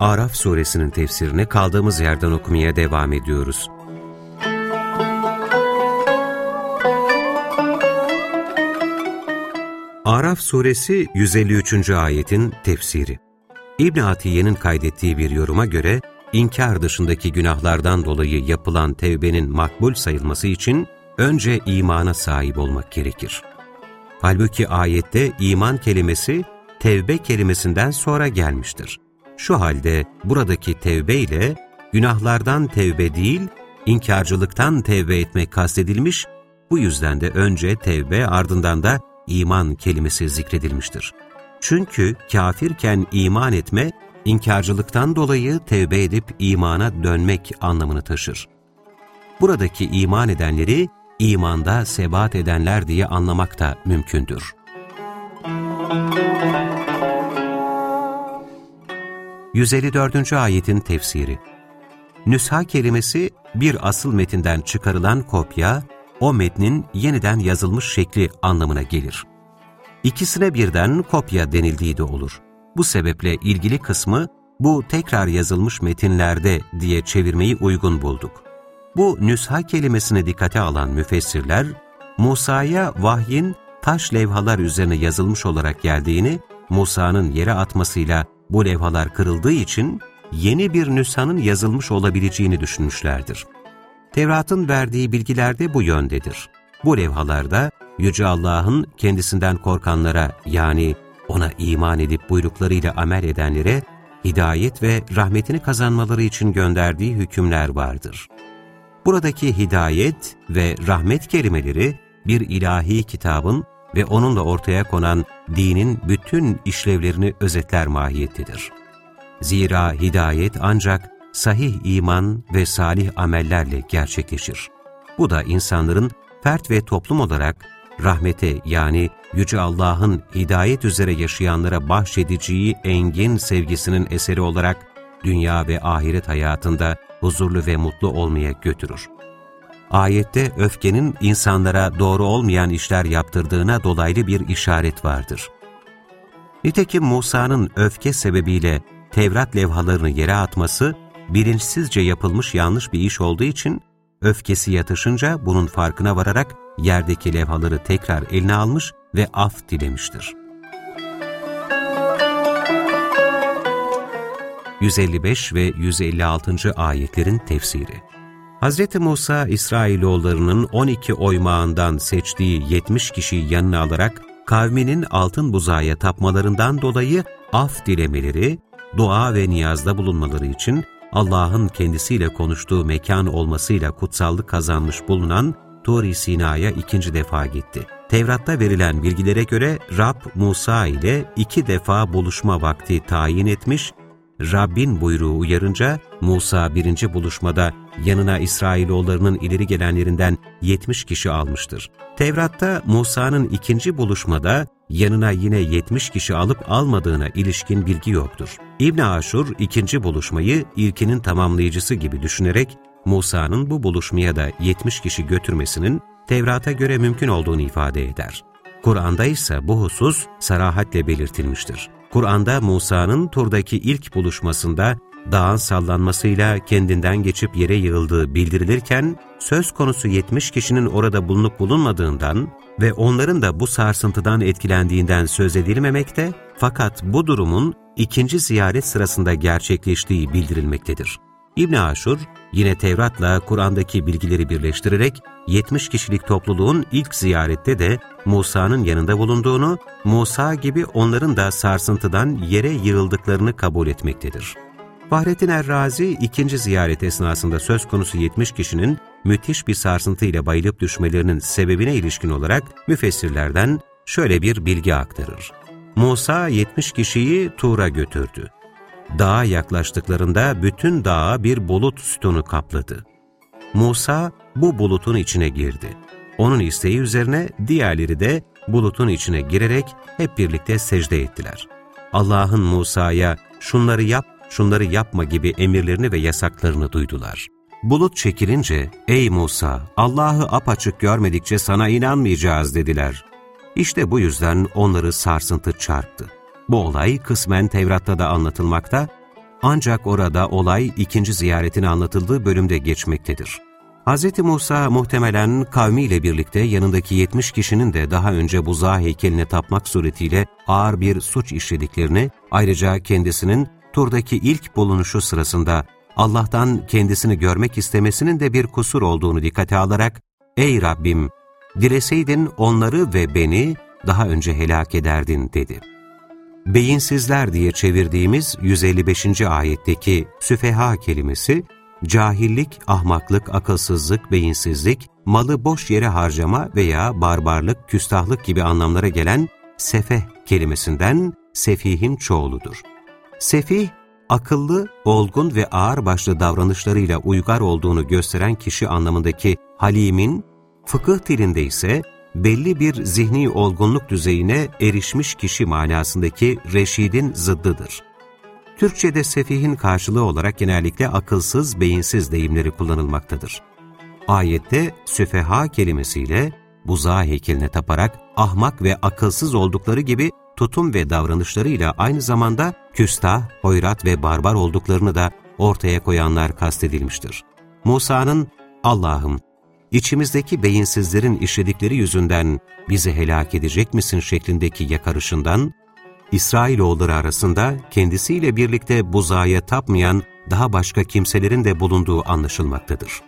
Araf suresinin tefsirini kaldığımız yerden okumaya devam ediyoruz. Araf suresi 153. ayetin tefsiri İbn Atiye'nin kaydettiği bir yoruma göre, inkar dışındaki günahlardan dolayı yapılan tevbenin makbul sayılması için önce imana sahip olmak gerekir. Halbuki ayette iman kelimesi tevbe kelimesinden sonra gelmiştir. Şu halde buradaki tevbe ile günahlardan tevbe değil, inkarcılıktan tevbe etmek kastedilmiş, bu yüzden de önce tevbe ardından da iman kelimesi zikredilmiştir. Çünkü kafirken iman etme, inkarcılıktan dolayı tevbe edip imana dönmek anlamını taşır. Buradaki iman edenleri imanda sebat edenler diye anlamak da mümkündür. 154. ayetin tefsiri Nüsha kelimesi bir asıl metinden çıkarılan kopya, o metnin yeniden yazılmış şekli anlamına gelir. İkisine birden kopya denildiği de olur. Bu sebeple ilgili kısmı bu tekrar yazılmış metinlerde diye çevirmeyi uygun bulduk. Bu nüsha kelimesine dikkate alan müfessirler, Musa'ya vahyin taş levhalar üzerine yazılmış olarak geldiğini, Musa'nın yere atmasıyla bu levhalar kırıldığı için yeni bir nüshanın yazılmış olabileceğini düşünmüşlerdir. Tevrat'ın verdiği bilgiler de bu yöndedir. Bu levhalarda Yüce Allah'ın kendisinden korkanlara yani ona iman edip buyruklarıyla amel edenlere hidayet ve rahmetini kazanmaları için gönderdiği hükümler vardır. Buradaki hidayet ve rahmet kelimeleri bir ilahi kitabın ve onunla ortaya konan dinin bütün işlevlerini özetler mahiyettedir. Zira hidayet ancak sahih iman ve salih amellerle gerçekleşir. Bu da insanların fert ve toplum olarak rahmete yani Yüce Allah'ın hidayet üzere yaşayanlara bahşedeceği engin sevgisinin eseri olarak dünya ve ahiret hayatında huzurlu ve mutlu olmaya götürür. Ayette öfkenin insanlara doğru olmayan işler yaptırdığına dolaylı bir işaret vardır. Nitekim Musa'nın öfke sebebiyle Tevrat levhalarını yere atması, bilinçsizce yapılmış yanlış bir iş olduğu için, öfkesi yatışınca bunun farkına vararak yerdeki levhaları tekrar eline almış ve af dilemiştir. 155 ve 156. ayetlerin tefsiri Hz. Musa, İsrailoğullarının 12 oymağından seçtiği 70 kişiyi yanına alarak kavminin altın buzağıya tapmalarından dolayı af dilemeleri, dua ve niyazda bulunmaları için Allah'ın kendisiyle konuştuğu mekan olmasıyla kutsallık kazanmış bulunan Tur-i Sina'ya ikinci defa gitti. Tevrat'ta verilen bilgilere göre Rab Musa ile iki defa buluşma vakti tayin etmiş Rabbin buyruğu uyarınca Musa birinci buluşmada yanına İsrailoğullarının ileri gelenlerinden 70 kişi almıştır. Tevrat'ta Musa'nın ikinci buluşmada yanına yine 70 kişi alıp almadığına ilişkin bilgi yoktur. İbn Aşur ikinci buluşmayı ilkinin tamamlayıcısı gibi düşünerek Musa'nın bu buluşmaya da 70 kişi götürmesinin Tevrat'a göre mümkün olduğunu ifade eder. Kur'an'da ise bu husus sarahatle belirtilmiştir. Kur'an'da Musa'nın Tur'daki ilk buluşmasında dağın sallanmasıyla kendinden geçip yere yığıldığı bildirilirken, söz konusu 70 kişinin orada bulunup bulunmadığından ve onların da bu sarsıntıdan etkilendiğinden söz edilmemekte, fakat bu durumun ikinci ziyaret sırasında gerçekleştiği bildirilmektedir. İbn Aşur, yine Tevrat'la Kur'an'daki bilgileri birleştirerek 70 kişilik topluluğun ilk ziyarette de Musa'nın yanında bulunduğunu, Musa gibi onların da sarsıntıdan yere yığıldıklarını kabul etmektedir. Fahrettin Errazi ikinci ziyaret esnasında söz konusu 70 kişinin müthiş bir sarsıntıyla bayılıp düşmelerinin sebebine ilişkin olarak müfessirlerden şöyle bir bilgi aktarır. Musa 70 kişiyi Tur'a götürdü. Dağa yaklaştıklarında bütün dağa bir bulut sütunu kapladı. Musa bu bulutun içine girdi. Onun isteği üzerine diğerleri de bulutun içine girerek hep birlikte secde ettiler. Allah'ın Musa'ya şunları yap, şunları yapma gibi emirlerini ve yasaklarını duydular. Bulut çekilince, ''Ey Musa, Allah'ı apaçık görmedikçe sana inanmayacağız.'' dediler. İşte bu yüzden onları sarsıntı çarptı. Bu olay kısmen Tevrat'ta da anlatılmakta, ancak orada olay ikinci ziyaretine anlatıldığı bölümde geçmektedir. Hz. Musa muhtemelen kavmiyle birlikte yanındaki 70 kişinin de daha önce buzağı heykeline tapmak suretiyle ağır bir suç işlediklerini, ayrıca kendisinin turdaki ilk bulunuşu sırasında Allah'tan kendisini görmek istemesinin de bir kusur olduğunu dikkate alarak, ''Ey Rabbim, dileseydin onları ve beni daha önce helak ederdin.'' dedi. Beyinsizler diye çevirdiğimiz 155. ayetteki süfeha kelimesi, cahillik, ahmaklık, akılsızlık, beyinsizlik, malı boş yere harcama veya barbarlık, küstahlık gibi anlamlara gelen sefeh kelimesinden sefihin çoğuludur. Sefih, akıllı, olgun ve ağır başlı davranışlarıyla uygar olduğunu gösteren kişi anlamındaki halimin, fıkıh dilinde ise belli bir zihni olgunluk düzeyine erişmiş kişi manasındaki reşidin zıddıdır. Türkçe'de sefihin karşılığı olarak genellikle akılsız, beyinsiz deyimleri kullanılmaktadır. Ayette süfeha kelimesiyle buzağı heykeline taparak ahmak ve akılsız oldukları gibi tutum ve davranışlarıyla aynı zamanda küstah, hoyrat ve barbar olduklarını da ortaya koyanlar kastedilmiştir. Musa'nın Allah'ım içimizdeki beyinsizlerin işledikleri yüzünden bizi helak edecek misin şeklindeki yakarışından, İsrailoğulları arasında kendisiyle birlikte buzağa tapmayan daha başka kimselerin de bulunduğu anlaşılmaktadır.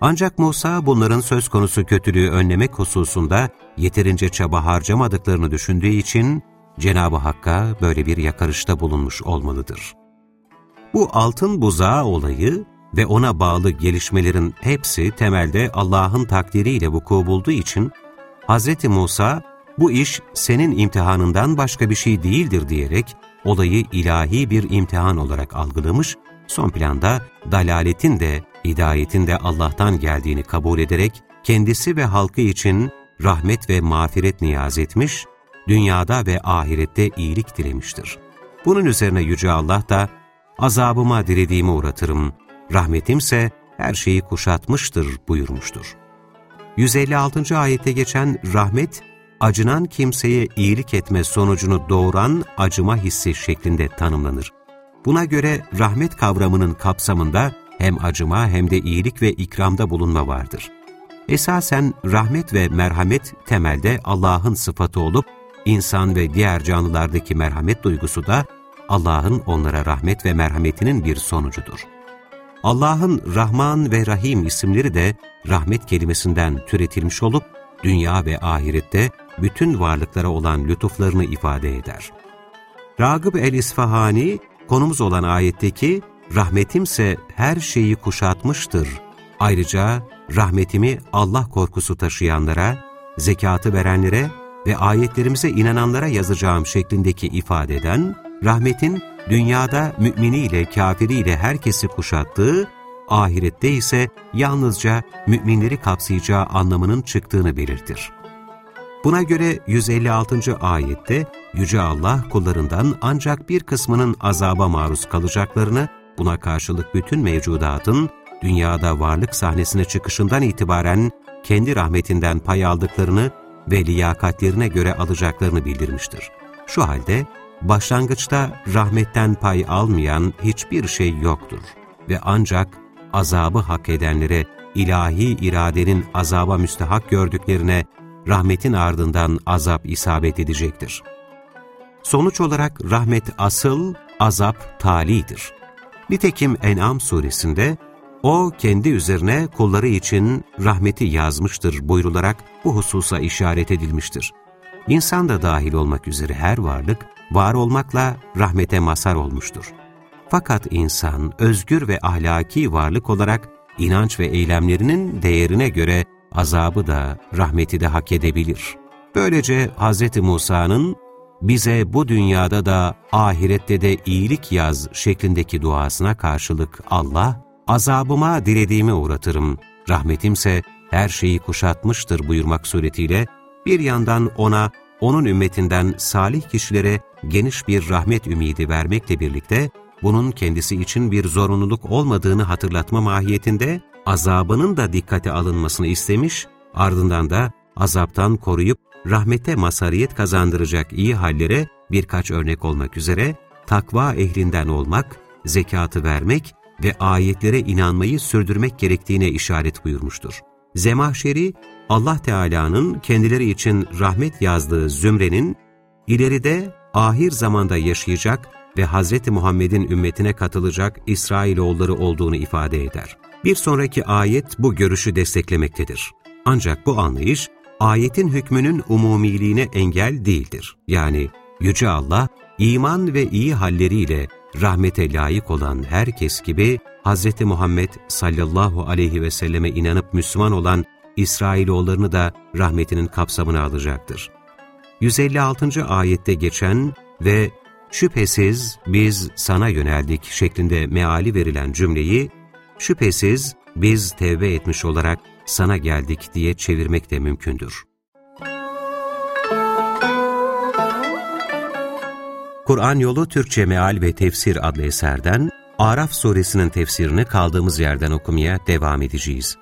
Ancak Musa bunların söz konusu kötülüğü önlemek hususunda yeterince çaba harcamadıklarını düşündüğü için Cenab-ı Hakk'a böyle bir yakarışta bulunmuş olmalıdır. Bu altın buzağı olayı ve ona bağlı gelişmelerin hepsi temelde Allah'ın takdiriyle vuku bulduğu için Hz. Musa bu iş senin imtihanından başka bir şey değildir diyerek olayı ilahi bir imtihan olarak algılamış, son planda dalaletin de hidayetin de Allah'tan geldiğini kabul ederek kendisi ve halkı için rahmet ve mağfiret niyaz etmiş, dünyada ve ahirette iyilik dilemiştir. Bunun üzerine Yüce Allah da, azabıma dilediğimi uğratırım, rahmetimse her şeyi kuşatmıştır buyurmuştur. 156. ayette geçen rahmet, acınan kimseye iyilik etme sonucunu doğuran acıma hissi şeklinde tanımlanır. Buna göre rahmet kavramının kapsamında hem acıma hem de iyilik ve ikramda bulunma vardır. Esasen rahmet ve merhamet temelde Allah'ın sıfatı olup, insan ve diğer canlılardaki merhamet duygusu da Allah'ın onlara rahmet ve merhametinin bir sonucudur. Allah'ın Rahman ve Rahim isimleri de rahmet kelimesinden türetilmiş olup, dünya ve ahirette bütün varlıklara olan lütuflarını ifade eder. Ragıb el-İsfahani, konumuz olan ayetteki rahmetimse her şeyi kuşatmıştır. Ayrıca rahmetimi Allah korkusu taşıyanlara, zekatı verenlere ve ayetlerimize inananlara yazacağım şeklindeki ifadeden, rahmetin dünyada müminiyle kafiriyle herkesi kuşattığı, ahirette ise yalnızca müminleri kapsayacağı anlamının çıktığını belirtir. Buna göre 156. ayette Yüce Allah kullarından ancak bir kısmının azaba maruz kalacaklarını, buna karşılık bütün mevcudatın dünyada varlık sahnesine çıkışından itibaren kendi rahmetinden pay aldıklarını ve liyakatlerine göre alacaklarını bildirmiştir. Şu halde başlangıçta rahmetten pay almayan hiçbir şey yoktur ve ancak azabı hak edenlere ilahi iradenin azaba müstehak gördüklerine rahmetin ardından azap isabet edecektir. Sonuç olarak rahmet asıl, azap talidir. Nitekim En'am suresinde o kendi üzerine kulları için rahmeti yazmıştır buyrularak bu hususa işaret edilmiştir. İnsan da dahil olmak üzere her varlık, var olmakla rahmete mazhar olmuştur. Fakat insan özgür ve ahlaki varlık olarak inanç ve eylemlerinin değerine göre azabı da rahmeti de hak edebilir. Böylece Hz. Musa'nın bize bu dünyada da ahirette de iyilik yaz şeklindeki duasına karşılık Allah, azabıma dilediğimi uğratırım, rahmetimse her şeyi kuşatmıştır buyurmak suretiyle, bir yandan ona, onun ümmetinden salih kişilere geniş bir rahmet ümidi vermekle birlikte, bunun kendisi için bir zorunluluk olmadığını hatırlatma mahiyetinde, azabının da dikkate alınmasını istemiş, ardından da azaptan koruyup rahmete masariyet kazandıracak iyi hallere birkaç örnek olmak üzere takva ehlinden olmak, zekatı vermek ve ayetlere inanmayı sürdürmek gerektiğine işaret buyurmuştur. Zemahşeri, Allah Teala'nın kendileri için rahmet yazdığı zümrenin, ileride ahir zamanda yaşayacak ve Hz. Muhammed'in ümmetine katılacak İsrailoğulları olduğunu ifade eder. Bir sonraki ayet bu görüşü desteklemektedir. Ancak bu anlayış, ayetin hükmünün umumiliğine engel değildir. Yani Yüce Allah, iman ve iyi halleriyle rahmete layık olan herkes gibi Hz. Muhammed sallallahu aleyhi ve selleme inanıp Müslüman olan İsrailoğullarını da rahmetinin kapsamına alacaktır. 156. ayette geçen ve şüphesiz biz sana yöneldik şeklinde meali verilen cümleyi, şüphesiz biz tevbe etmiş olarak sana geldik diye çevirmek de mümkündür. Kur'an Yolu Türkçe Meal ve Tefsir adlı eserden Araf suresinin tefsirini kaldığımız yerden okumaya devam edeceğiz.